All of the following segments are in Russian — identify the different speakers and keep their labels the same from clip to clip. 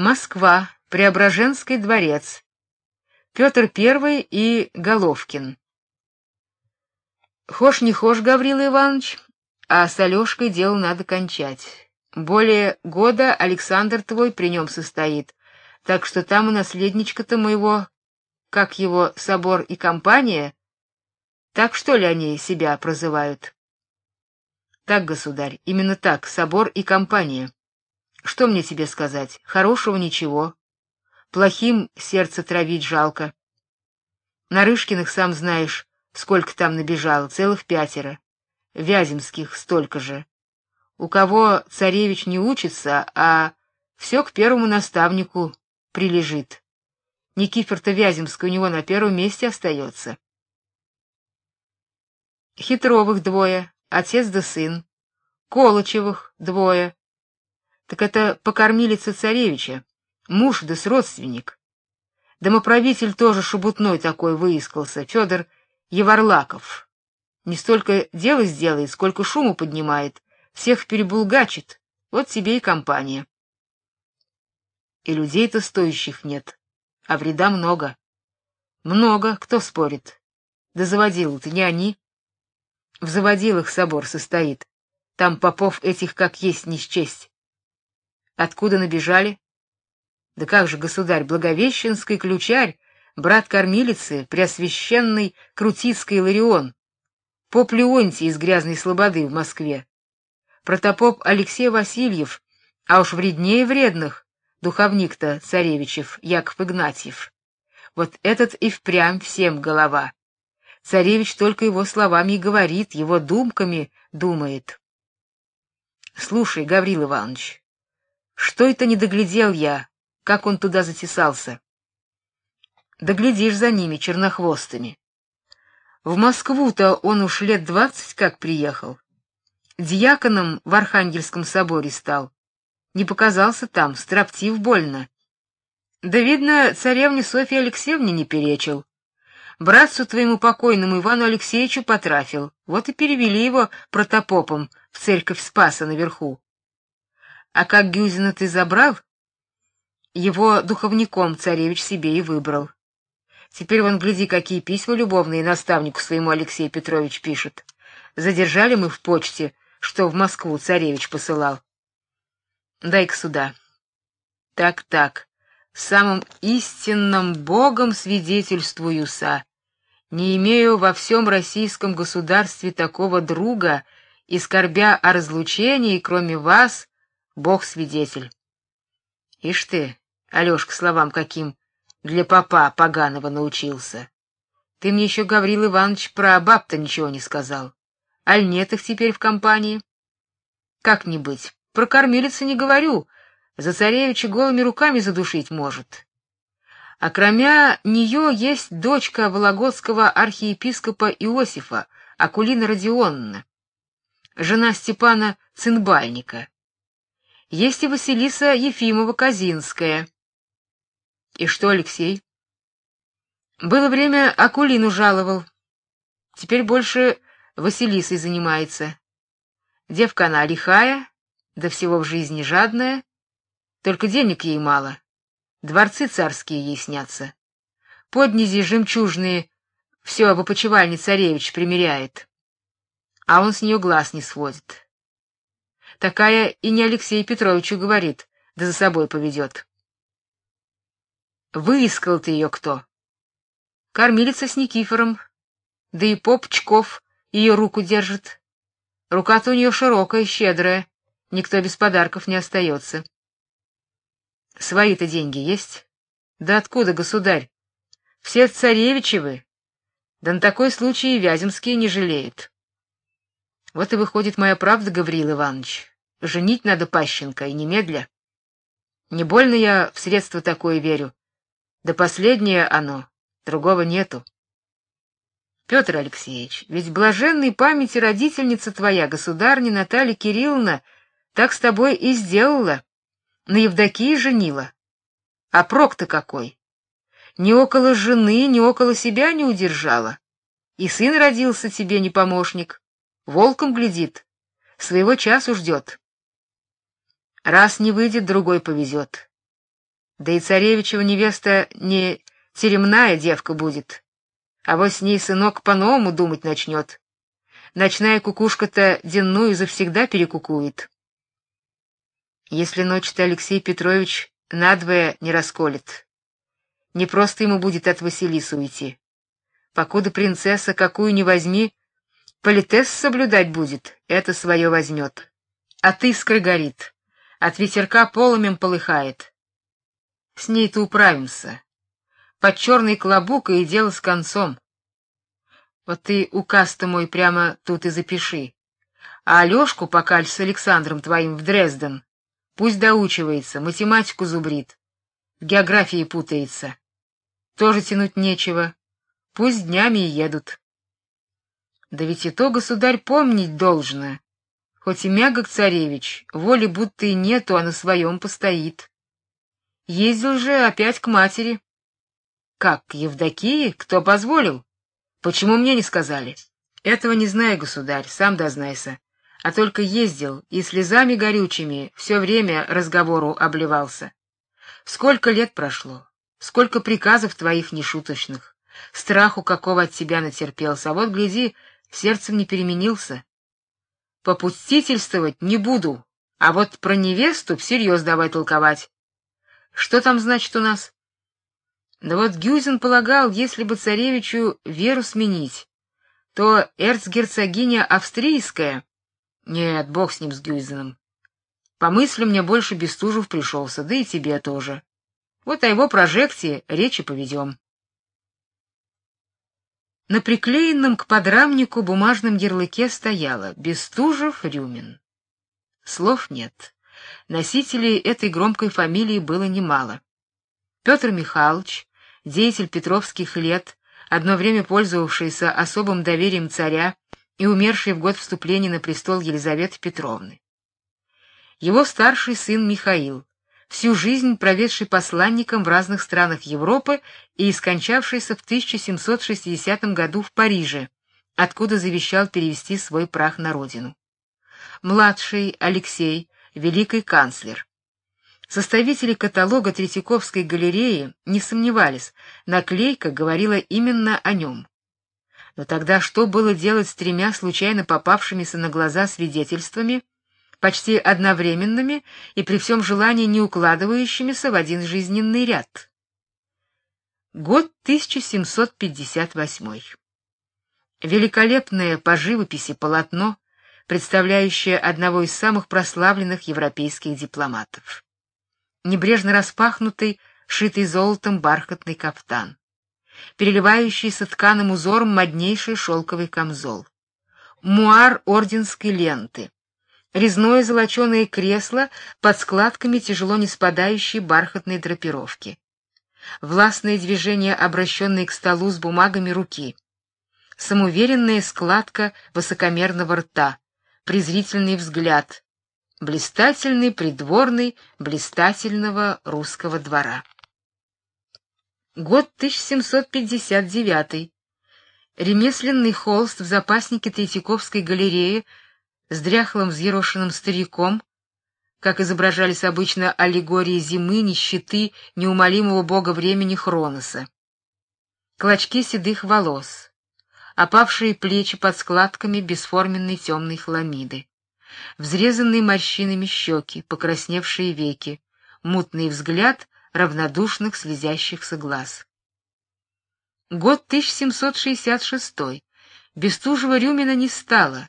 Speaker 1: Москва, Преображенский дворец. Петр I и Головкин. Хошь не хошь, Гаврила Иванович, а с Алёшкой дело надо кончать. Более года Александр твой при нем состоит, так что там и наследничка-то моего, как его собор и компания, так что ли они себя прозывают? Так, государь, именно так, собор и компания. Что мне тебе сказать? Хорошего ничего. Плохим сердце травить жалко. Нарышкиных, сам знаешь, сколько там набежало, целых пятеро. Вяземских столько же. У кого царевич не учится, а все к первому наставнику прилежит. Никифор-то Вяземский у него на первом месте остается. Хитровых двое, отец да сын. Колочевых двое, так это покормилица царевича, муж да с родственник. Домоправитель тоже шебутной такой выискался, Федор Еварлаков. Не столько дела сделает, сколько шуму поднимает, всех перебулгачит. Вот тебе и компания. И людей-то стоящих нет, а вреда много. Много, кто спорит. Да заводил-то не они. В заводилах собор состоит. Там попов этих как есть не счесть. Откуда набежали? Да как же, государь, Благовещенский ключарь, брат кормилицы, преосвященный Крутицкий Ларион, поп Леонтий из Грязной Слободы в Москве, протопоп Алексей Васильев, а уж вреднее вредных, духовник-то царевичев Яков Игнатьев. Вот этот и впрямь всем голова. Царевич только его словами и говорит, его думками думает. Слушай, Гаврил Иванович, что это не доглядел я, как он туда затесался? Доглядишь за ними чернохвостыми. В Москву-то он уж лет двадцать как приехал. Диаконом в Архангельском соборе стал. Не показался там, строптив больно. Да видно, царевне Софье Алексеевне не перечил. Братцу твоему покойному Ивану Алексеевичу потрафил. Вот и перевели его протопопом в церковь Спаса наверху. А как Гюзина ты забрал, его духовником царевич себе и выбрал. Теперь вон гляди, какие письма любовные наставнику своему Алексей Петрович пишет. Задержали мы в почте, что в Москву царевич посылал. Дай-ка сюда. Так-так. Самым истинным Богом свидетельствую-са. Не имею во всем российском государстве такого друга, и скорбя о разлучении, кроме вас, Бог свидетель. Ишь ты, Алёшка, словам каким для папа поганого научился. Ты мне еще, Гаврил Иванович, про баб-то ничего не сказал. Аль нет их теперь в компании? Как не быть? Про кормилицу не говорю. За царевича голыми руками задушить может. А кроме нее есть дочка вологодского архиепископа Иосифа, Акулина Родионовна, жена Степана Цинбальника. Есть и Василиса Ефимова-Казинская. И что, Алексей? Было время Акулину жаловал. Теперь больше Василисой занимается. Девка она лихая, да всего в жизни жадная, только денег ей мало. Дворцы царские ей снятся. Поднизи жемчужные все об опочивальне царевич примеряет. А он с нее глаз не сводит. Такая и не Алексею Петровичу говорит, да за собой поведет. Выискал ты ее кто? Кормилица с Никифором, да и поп Чков ее руку держит. Рука-то у нее широкая, щедрая, никто без подарков не остается. Свои-то деньги есть? Да откуда, государь? Все царевичевы. Да на такой случай и Вяземские не жалеют. Вот и выходит моя правда, Гавриил Иванович. Женить надо Пащенко и немедля. Не больно я в средство такое верю. Да последнее оно, другого нету. Петр Алексеевич, ведь блаженной памяти родительница твоя, государня Наталья Кирилловна, так с тобой и сделала. На Евдокии женила. А прок-то какой? Ни около жены, ни около себя не удержала. И сын родился тебе не помощник. Волком глядит, своего часу ждет. Раз не выйдет, другой повезет. Да и царевичева невеста не теремная девка будет, а вот с ней сынок по-новому думать начнет. Ночная кукушка-то денную завсегда перекукует. Если ночь-то Алексей Петрович надвое не расколет, не просто ему будет от Василисы уйти. Покуда принцесса какую ни возьми, политес соблюдать будет, это свое возьмет. От искры горит, от ветерка полымем полыхает. С ней-то управимся. Под черный клобук и дело с концом. Вот ты указ-то мой прямо тут и запиши. А Алёшку покаль с Александром твоим в Дрезден. Пусть доучивается, математику зубрит, в географии путается. Тоже тянуть нечего. Пусть днями и едут. Да ведь и то государь помнить должно. Хоть и мягок царевич, воли будто и нету, а на своем постоит. Ездил же опять к матери. Как, к Евдокии? Кто позволил? Почему мне не сказали? Этого не знаю, государь, сам дознайся. А только ездил и слезами горючими все время разговору обливался. Сколько лет прошло, сколько приказов твоих нешуточных, страху какого от тебя натерпелся, а вот гляди, сердцем не переменился. Попустительствовать не буду, а вот про невесту всерьез давай толковать. Что там значит у нас? Да вот Гюзен полагал, если бы царевичу веру сменить, то эрцгерцогиня австрийская... Нет, бог с ним, с Гюзеном. По мысли мне больше Бестужев пришелся, да и тебе тоже. Вот о его прожекте речи поведем. На приклеенном к подрамнику бумажном ярлыке стояло Бестужев-Рюмин. Слов нет. Носителей этой громкой фамилии было немало. Петр Михайлович, деятель петровских лет, одно время пользовавшийся особым доверием царя и умерший в год вступления на престол Елизаветы Петровны. Его старший сын Михаил, всю жизнь проведший посланником в разных странах Европы и скончавшийся в 1760 году в Париже, откуда завещал перевести свой прах на родину. Младший Алексей, великий канцлер. Составители каталога Третьяковской галереи не сомневались, наклейка говорила именно о нем. Но тогда что было делать с тремя случайно попавшимися на глаза свидетельствами? Почти одновременными и при всем желании не укладывающимися в один жизненный ряд. Год 1758. Великолепное по живописи полотно, представляющее одного из самых прославленных европейских дипломатов. Небрежно распахнутый, шитый золотом бархатный кафтан, переливающийся тканым узором моднейший шелковый камзол, муар орденской ленты, резное золоченое кресло под складками тяжело не спадающей бархатной драпировки. Властное движение, обращенное к столу с бумагами руки. Самоуверенная складка высокомерного рта, презрительный взгляд, блистательный придворный блистательного русского двора. Год 1759. Ремесленный холст в запаснике Третьяковской галереи с дряхлым взъерошенным стариком, как изображались обычно аллегории зимы, нищеты, неумолимого бога времени Хроноса. Клочки седых волос, опавшие плечи под складками бесформенной темной хламиды, взрезанные морщинами щеки, покрасневшие веки, мутный взгляд равнодушных слезящихся глаз. Год 1766. Бестужева-Рюмина не стало,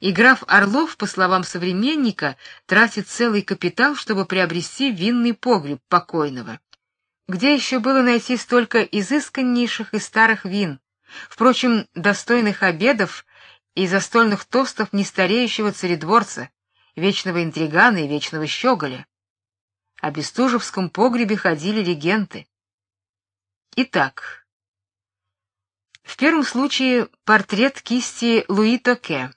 Speaker 1: и граф Орлов, по словам современника, тратит целый капитал, чтобы приобрести винный погреб покойного. Где еще было найти столько изысканнейших и старых вин, впрочем, достойных обедов и застольных тостов нестареющего царедворца, вечного интригана и вечного щеголя? О Бестужевском погребе ходили легенды. Итак, в первом случае портрет кисти Луи Токе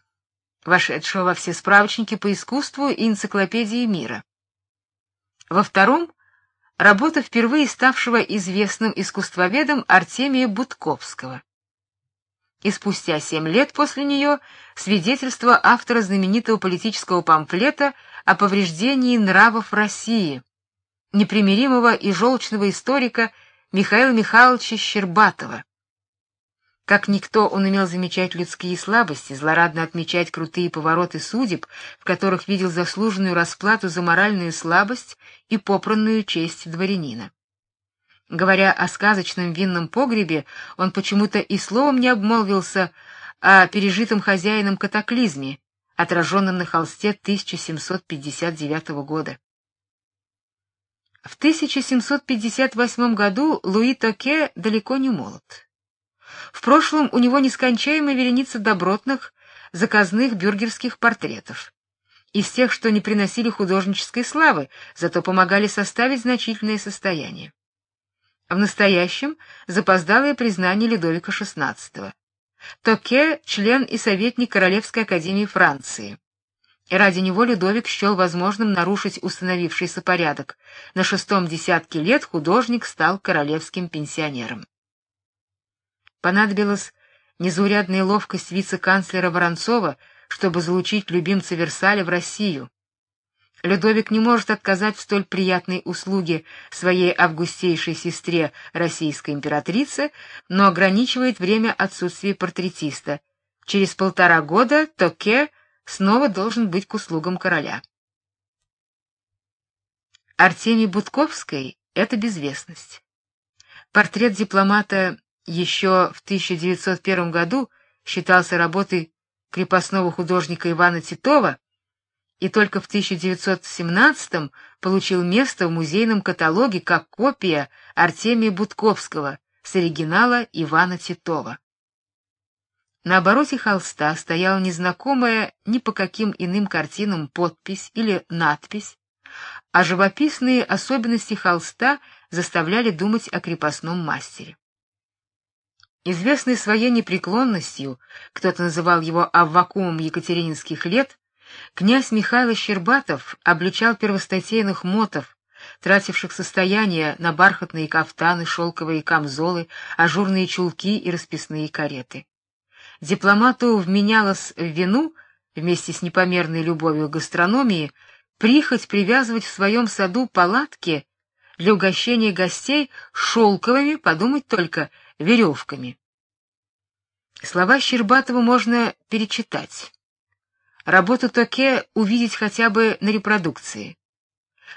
Speaker 1: вошедшего во все справочники по искусству и энциклопедии мира. Во втором работа впервые ставшего известным искусствоведом Артемия Будковского. И спустя семь лет после нее свидетельство автора знаменитого политического памфлета о повреждении нравов России, непримиримого и желчного историка Михаила Михайловича Щербатова. Как никто он умел замечать людские слабости, злорадно отмечать крутые повороты судеб, в которых видел заслуженную расплату за моральную слабость и попранную честь дворянина. Говоря о сказочном винном погребе, он почему-то и словом не обмолвился о пережитом хозяином катаклизме, отраженном на холсте 1759 года. В 1758 году Луи Токе далеко не молод. В прошлом у него нескончаемая вереница добротных, заказных бюргерских портретов. Из тех, что не приносили художнической славы, зато помогали составить значительное состояние. В настоящем запоздалое признание Людовика XVI. Токе член и советник Королевской академии Франции. И ради него Людовик счел возможным нарушить установившийся порядок. На шестом десятке лет художник стал королевским пенсионером. Понадобилась незаурядная ловкость вице-канцлера Воронцова, чтобы залучить любимца Версаля в Россию. Людовик не может отказать в столь приятной услуге своей августейшей сестре, российской императрице, но ограничивает время отсутствия портретиста. Через полтора года Токе снова должен быть к услугам короля. Артемий Будковской это безвестность. Портрет дипломата еще в 1901 году считался работой крепостного художника Ивана Титова и только в 1917 получил место в музейном каталоге как копия Артемия Будковского с оригинала Ивана Титова. На обороте холста стояла незнакомая ни по каким иным картинам подпись или надпись, а живописные особенности холста заставляли думать о крепостном мастере. Известный своей непреклонностью, кто-то называл его Аввакумом екатерининских лет, князь Михаил Щербатов обличал первостатейных мотов, тративших состояние на бархатные кафтаны, шелковые камзолы, ажурные чулки и расписные кареты. Дипломату вменялось в вину, вместе с непомерной любовью к гастрономии, прихоть привязывать в своем саду палатки для угощения гостей шелковыми, подумать только, веревками. Слова Щербатова можно перечитать. Работу Токе увидеть хотя бы на репродукции.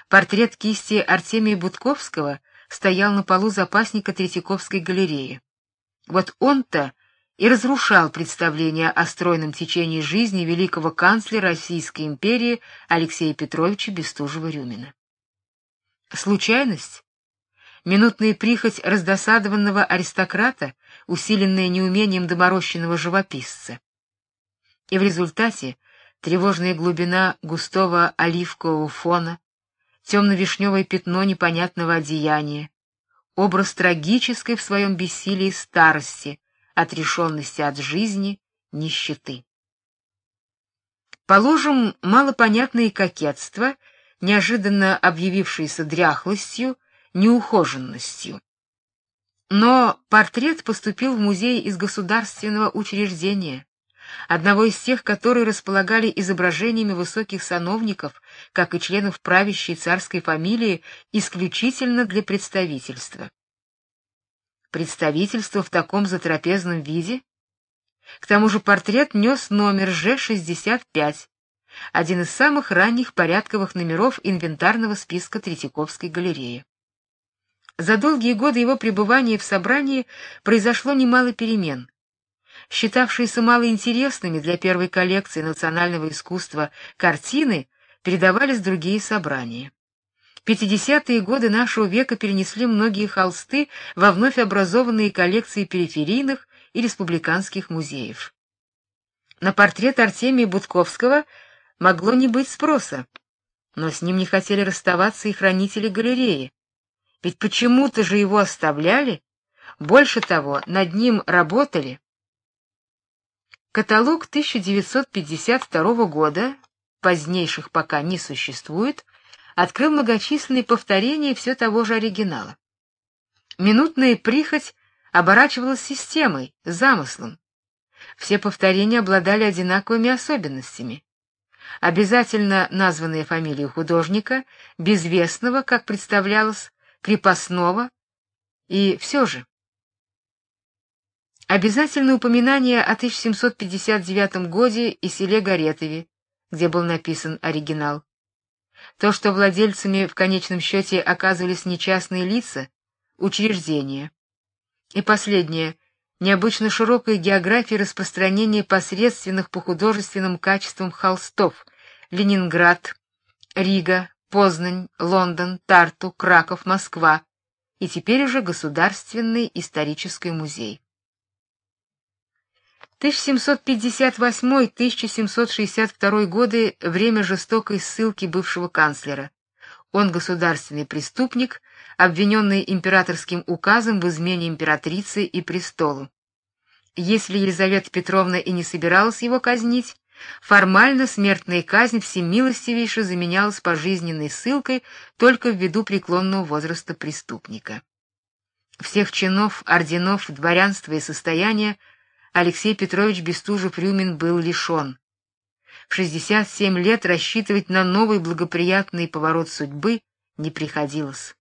Speaker 1: Портрет кисти Артемия Будковского стоял на полу запасника Третьяковской галереи. Вот он-то и разрушал представление о стройном течении жизни великого канцлера Российской империи Алексея Петровича Бестужева-Рюмина. Случайность? Минутная прихоть раздосадованного аристократа, усиленная неумением доморощенного живописца. И в результате тревожная глубина густого оливкового фона, темно-вишневое пятно непонятного одеяния, образ трагической в своем бессилии старости, отрешенности от жизни, нищеты. Положим, малопонятные кокетства, неожиданно объявившиеся дряхлостью, неухоженностью. Но портрет поступил в музей из государственного учреждения, одного из тех, которые располагали изображениями высоких сановников, как и членов правящей царской фамилии, исключительно для представительства. Представительство в таком затрапезном виде? К тому же портрет нес номер Ж65, один из самых ранних порядковых номеров инвентарного списка Третьяковской галереи. За долгие годы его пребывания в собрании произошло немало перемен. Считавшиеся малоинтересными для первой коллекции национального искусства картины передавались другие собрания. Пятидесятые годы нашего века перенесли многие холсты во вновь образованные коллекции периферийных и республиканских музеев. На портрет Артемия Будковского могло не быть спроса, но с ним не хотели расставаться и хранители галереи. Ведь почему-то же его оставляли, больше того, над ним работали. Каталог 1952 года, позднейших пока не существует, открыл многочисленные повторения все того же оригинала. Минутная прихоть оборачивалась системой, замыслом. Все повторения обладали одинаковыми особенностями. обязательно названная фамилия художника, безвестного, как представлялось, крепостного, и все же Обязательное упоминание о 1759 годе и селе Горетове, где был написан оригинал. То, что владельцами в конечном счете оказывались не частные лица, учреждения. И последнее необычно широкая география распространения посредственных по художественным качествам холстов: Ленинград, Рига, Познань, Лондон, Тарту, Краков, Москва и теперь уже Государственный исторический музей. 1758-1762 годы время жестокой ссылки бывшего канцлера. Он государственный преступник, обвиненный императорским указом в измене императрицы и престолу. Если Елизавета Петровна и не собиралась его казнить, формально смертная казнь всемилостивейше заменялась пожизненной ссылкой только ввиду преклонного возраста преступника. Всех чинов, орденов, дворянства и состояния Алексей Петрович Бестужев-Рюмин был лишен. В 67 лет рассчитывать на новый благоприятный поворот судьбы не приходилось.